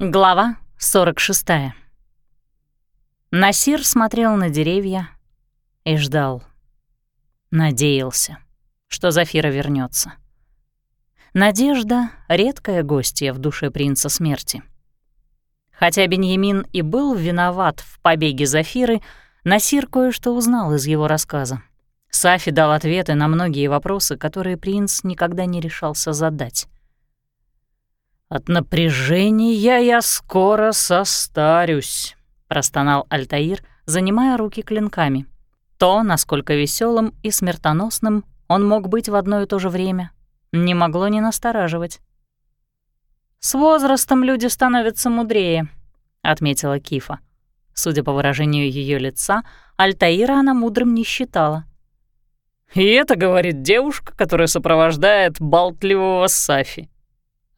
Глава 46. Насир смотрел на деревья и ждал. Надеялся, что Зафира вернется. Надежда — редкое гостье в душе принца смерти. Хотя Беньямин и был виноват в побеге Зафиры, Насир кое-что узнал из его рассказа. Сафи дал ответы на многие вопросы, которые принц никогда не решался задать. «От напряжения я скоро состарюсь», — простонал Альтаир, занимая руки клинками. То, насколько веселым и смертоносным он мог быть в одно и то же время, не могло не настораживать. «С возрастом люди становятся мудрее», — отметила Кифа. Судя по выражению ее лица, Альтаира она мудрым не считала. «И это говорит девушка, которая сопровождает болтливого Сафи.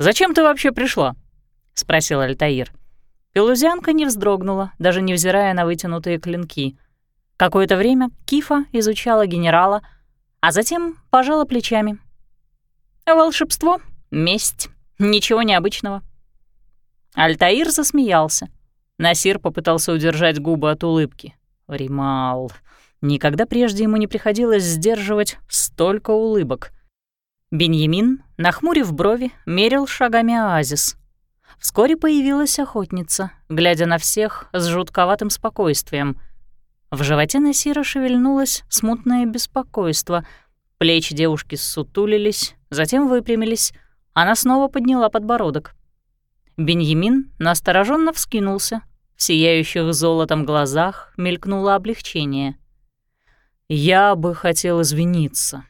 Зачем ты вообще пришла?» — спросил Альтаир. Пелузянка не вздрогнула, даже невзирая на вытянутые клинки. Какое-то время Кифа изучала генерала, а затем пожала плечами. «Волшебство, месть, ничего необычного». Альтаир засмеялся. Насир попытался удержать губы от улыбки. Римал. Никогда прежде ему не приходилось сдерживать столько улыбок. Беньямин, нахмурив брови, мерил шагами оазис. Вскоре появилась охотница, глядя на всех с жутковатым спокойствием. В животе Насира шевельнулось смутное беспокойство. Плечи девушки ссутулились, затем выпрямились. Она снова подняла подбородок. Беньямин настороженно вскинулся, в сияющих золотом глазах мелькнуло облегчение. «Я бы хотел извиниться», —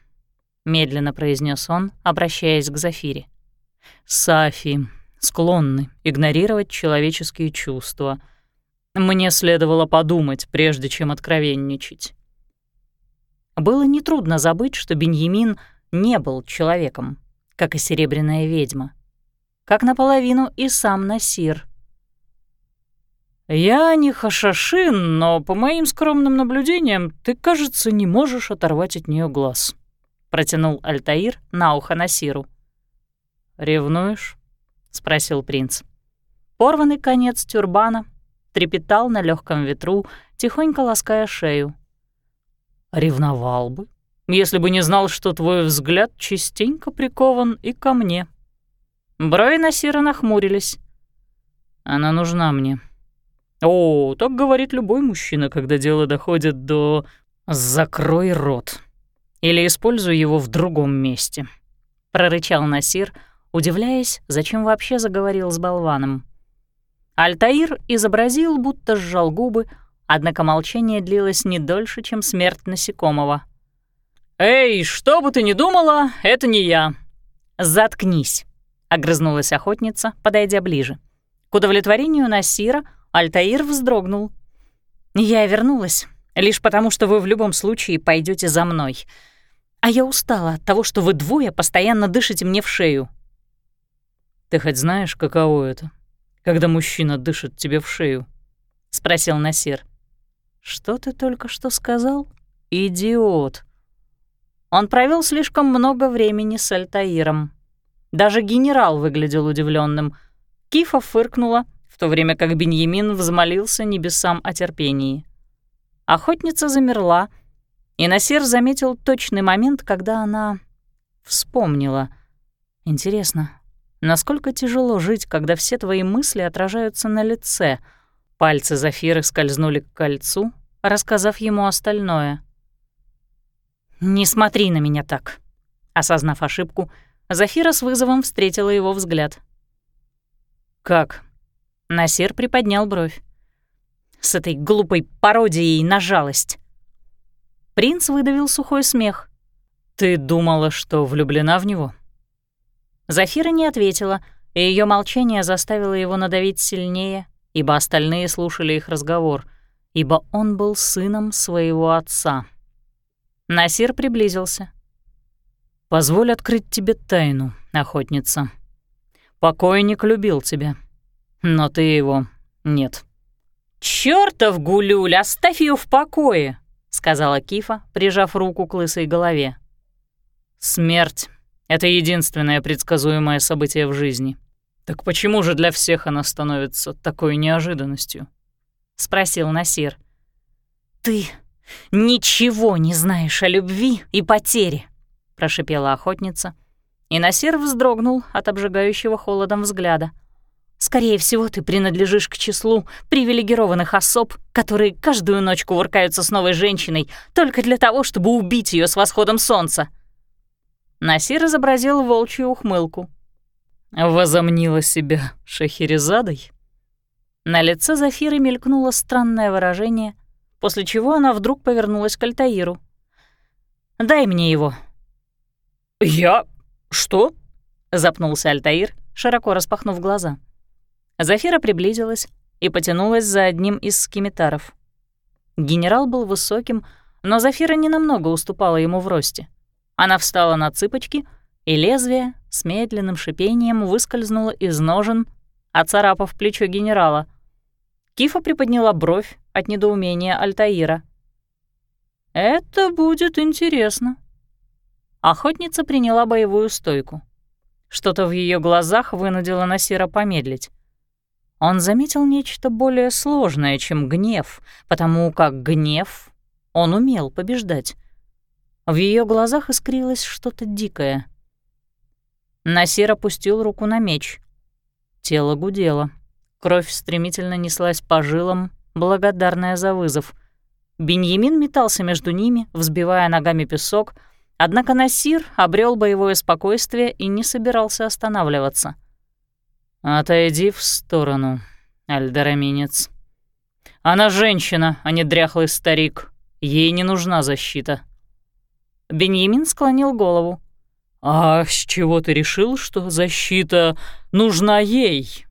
медленно произнес он, обращаясь к Зафире. «Сафи склонны игнорировать человеческие чувства. Мне следовало подумать, прежде чем откровенничать». Было нетрудно забыть, что Беньямин не был человеком, как и серебряная ведьма. Как наполовину и сам Насир — «Я не хашашин, но, по моим скромным наблюдениям, ты, кажется, не можешь оторвать от нее глаз», — протянул Альтаир на ухо Насиру. «Ревнуешь?» — спросил принц. Порванный конец тюрбана трепетал на легком ветру, тихонько лаская шею. «Ревновал бы, если бы не знал, что твой взгляд частенько прикован и ко мне». Брови Насира нахмурились. «Она нужна мне», «О, так говорит любой мужчина, когда дело доходит до «закрой рот» или «используй его в другом месте», — прорычал Насир, удивляясь, зачем вообще заговорил с болваном. Альтаир изобразил, будто сжал губы, однако молчание длилось не дольше, чем смерть насекомого. «Эй, что бы ты ни думала, это не я!» «Заткнись!» — огрызнулась охотница, подойдя ближе. К удовлетворению Насира — Альтаир вздрогнул. «Я вернулась, лишь потому, что вы в любом случае пойдете за мной. А я устала от того, что вы двое постоянно дышите мне в шею». «Ты хоть знаешь, каково это, когда мужчина дышит тебе в шею?» — спросил Насир. «Что ты только что сказал? Идиот!» Он провел слишком много времени с Альтаиром. Даже генерал выглядел удивленным. Кифа фыркнула, то время как Беньямин взмолился небесам о терпении. Охотница замерла, и Насир заметил точный момент, когда она вспомнила. Интересно, насколько тяжело жить, когда все твои мысли отражаются на лице? Пальцы Зафиры скользнули к кольцу, рассказав ему остальное. «Не смотри на меня так», — осознав ошибку, Зафира с вызовом встретила его взгляд. «Как?» Насир приподнял бровь. С этой глупой пародией на жалость. Принц выдавил сухой смех. «Ты думала, что влюблена в него?» Зафира не ответила, и ее молчание заставило его надавить сильнее, ибо остальные слушали их разговор, ибо он был сыном своего отца. Насир приблизился. «Позволь открыть тебе тайну, охотница. Покойник любил тебя, но ты его нет». «Чёртов гулюль, оставь ее в покое!» — сказала Кифа, прижав руку к лысой голове. «Смерть — это единственное предсказуемое событие в жизни», «Так почему же для всех она становится такой неожиданностью?» — спросил Насир. «Ты ничего не знаешь о любви и потере», — прошипела охотница. И Насир вздрогнул от обжигающего холодом взгляда. «Скорее всего, ты принадлежишь к числу привилегированных особ, которые каждую ночь кувыркаются с новой женщиной только для того, чтобы убить ее с восходом солнца». Насир изобразил волчью ухмылку. «Возомнила себя Шахерезадой?» На лице Зафиры мелькнуло странное выражение, после чего она вдруг повернулась к Альтаиру. «Дай мне его». «Я? Что?» — запнулся Альтаир, широко распахнув глаза. Зафира приблизилась и потянулась за одним из скимитаров. Генерал был высоким, но Зафира ненамного уступала ему в росте. Она встала на цыпочки, и лезвие с медленным шипением выскользнуло из ножен, оцарапав плечо генерала. Кифа приподняла бровь от недоумения Альтаира. «Это будет интересно». Охотница приняла боевую стойку. Что-то в ее глазах вынудило Насира помедлить. Он заметил нечто более сложное, чем гнев, потому как гнев он умел побеждать. В ее глазах искрилось что-то дикое. Насир опустил руку на меч. Тело гудело. Кровь стремительно неслась по жилам, благодарная за вызов. Беньямин метался между ними, взбивая ногами песок, однако Насир обрел боевое спокойствие и не собирался останавливаться. «Отойди в сторону, Альдараминец. Она женщина, а не дряхлый старик. Ей не нужна защита». Беньямин склонил голову. «А с чего ты решил, что защита нужна ей,